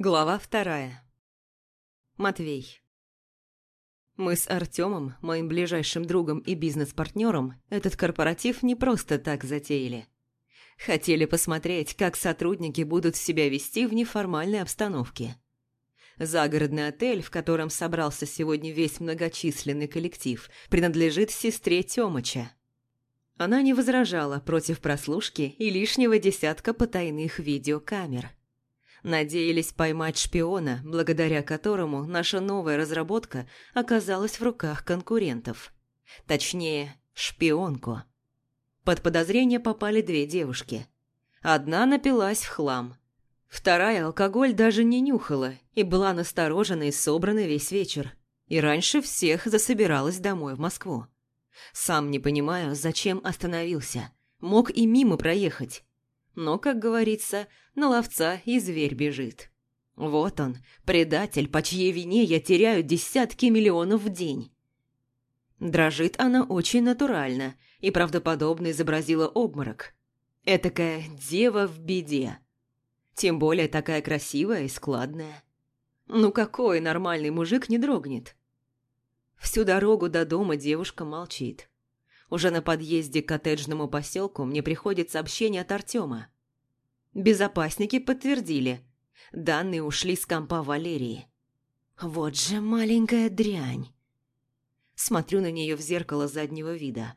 Глава вторая. Матвей. Мы с Артемом, моим ближайшим другом и бизнес-партнером, этот корпоратив не просто так затеяли. Хотели посмотреть, как сотрудники будут себя вести в неформальной обстановке. Загородный отель, в котором собрался сегодня весь многочисленный коллектив, принадлежит сестре Тёмыча. Она не возражала против прослушки и лишнего десятка потайных видеокамер – Надеялись поймать шпиона, благодаря которому наша новая разработка оказалась в руках конкурентов. Точнее, шпионку. Под подозрение попали две девушки. Одна напилась в хлам. Вторая алкоголь даже не нюхала и была насторожена и собрана весь вечер. И раньше всех засобиралась домой в Москву. Сам не понимаю, зачем остановился. Мог и мимо проехать. Но, как говорится, на ловца и зверь бежит. Вот он, предатель, по чьей вине я теряю десятки миллионов в день. Дрожит она очень натурально и правдоподобно изобразила обморок. Этакая дева в беде. Тем более такая красивая и складная. Ну какой нормальный мужик не дрогнет? Всю дорогу до дома девушка молчит. Уже на подъезде к коттеджному поселку мне приходит сообщение от Артема. Безопасники подтвердили. Данные ушли с компа Валерии. Вот же маленькая дрянь. Смотрю на нее в зеркало заднего вида.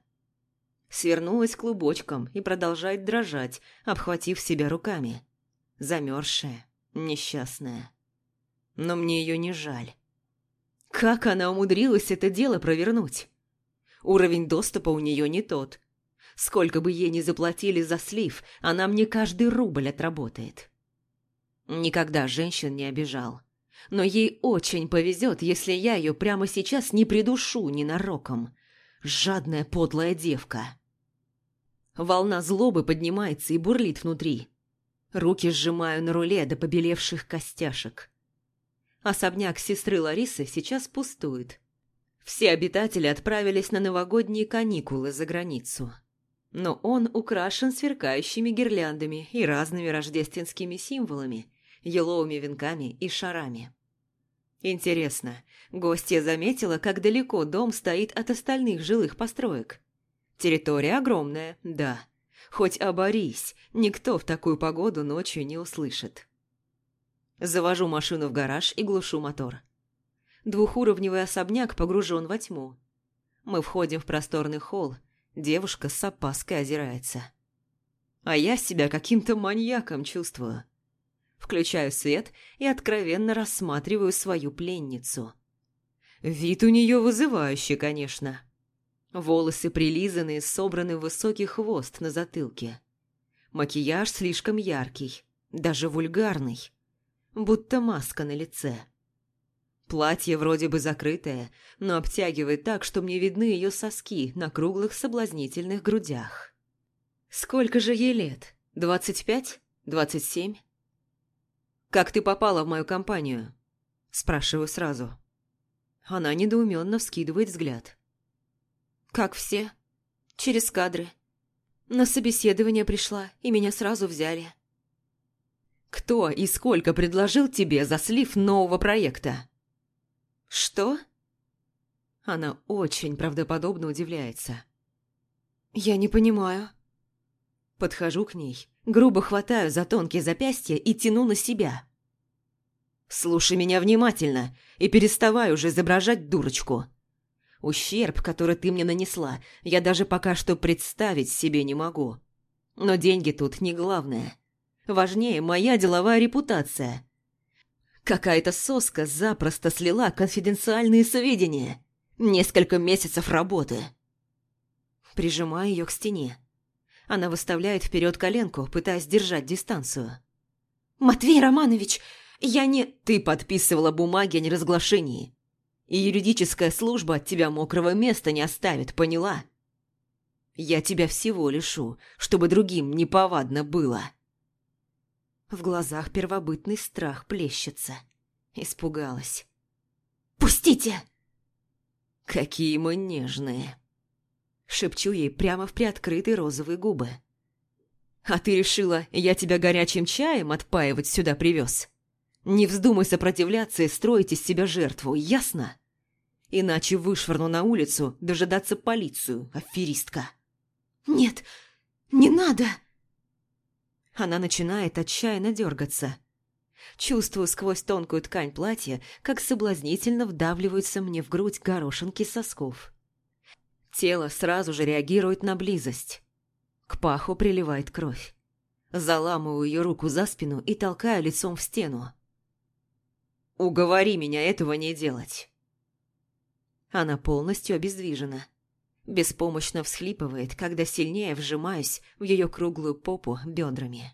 Свернулась клубочком и продолжает дрожать, обхватив себя руками. Замерзшая, несчастная. Но мне ее не жаль. Как она умудрилась это дело провернуть? Уровень доступа у нее не тот. Сколько бы ей ни заплатили за слив, она мне каждый рубль отработает. Никогда женщин не обижал. Но ей очень повезет, если я ее прямо сейчас не придушу ненароком. Жадная подлая девка. Волна злобы поднимается и бурлит внутри. Руки сжимаю на руле до побелевших костяшек. Особняк сестры Ларисы сейчас пустует. Все обитатели отправились на новогодние каникулы за границу. Но он украшен сверкающими гирляндами и разными рождественскими символами, еловыми венками и шарами. Интересно, гостья заметила, как далеко дом стоит от остальных жилых построек. Территория огромная, да. Хоть оборись, никто в такую погоду ночью не услышит. Завожу машину в гараж и глушу мотор. Двухуровневый особняк погружен во тьму. Мы входим в просторный холл, девушка с опаской озирается. А я себя каким-то маньяком чувствую. Включаю свет и откровенно рассматриваю свою пленницу. Вид у нее вызывающий, конечно. Волосы прилизанные, собраны в высокий хвост на затылке. Макияж слишком яркий, даже вульгарный, будто маска на лице. Платье вроде бы закрытое, но обтягивает так, что мне видны ее соски на круглых соблазнительных грудях. Сколько же ей лет? Двадцать пять? Двадцать семь? «Как ты попала в мою компанию?» Спрашиваю сразу. Она недоуменно вскидывает взгляд. «Как все. Через кадры. На собеседование пришла, и меня сразу взяли». «Кто и сколько предложил тебе за слив нового проекта?» «Что?» Она очень правдоподобно удивляется. «Я не понимаю». Подхожу к ней, грубо хватаю за тонкие запястья и тяну на себя. «Слушай меня внимательно и переставай уже изображать дурочку. Ущерб, который ты мне нанесла, я даже пока что представить себе не могу. Но деньги тут не главное. Важнее моя деловая репутация. Какая-то соска запросто слила конфиденциальные сведения. Несколько месяцев работы. Прижимаю ее к стене. Она выставляет вперед коленку, пытаясь держать дистанцию. «Матвей Романович, я не...» «Ты подписывала бумаги о неразглашении. И юридическая служба от тебя мокрого места не оставит, поняла? Я тебя всего лишу, чтобы другим неповадно было». В глазах первобытный страх плещется. Испугалась. «Пустите!» «Какие мы нежные!» Шепчу ей прямо в приоткрытые розовые губы. «А ты решила, я тебя горячим чаем отпаивать сюда привез? Не вздумай сопротивляться и строить из себя жертву, ясно? Иначе вышвырну на улицу дожидаться полицию, аферистка. «Нет, не надо!» Она начинает отчаянно дергаться. Чувствую сквозь тонкую ткань платья, как соблазнительно вдавливаются мне в грудь горошинки сосков. Тело сразу же реагирует на близость. К паху приливает кровь. Заламываю ее руку за спину и толкаю лицом в стену. «Уговори меня этого не делать!» Она полностью обездвижена. Беспомощно всхлипывает, когда сильнее вжимаюсь в ее круглую попу бедрами.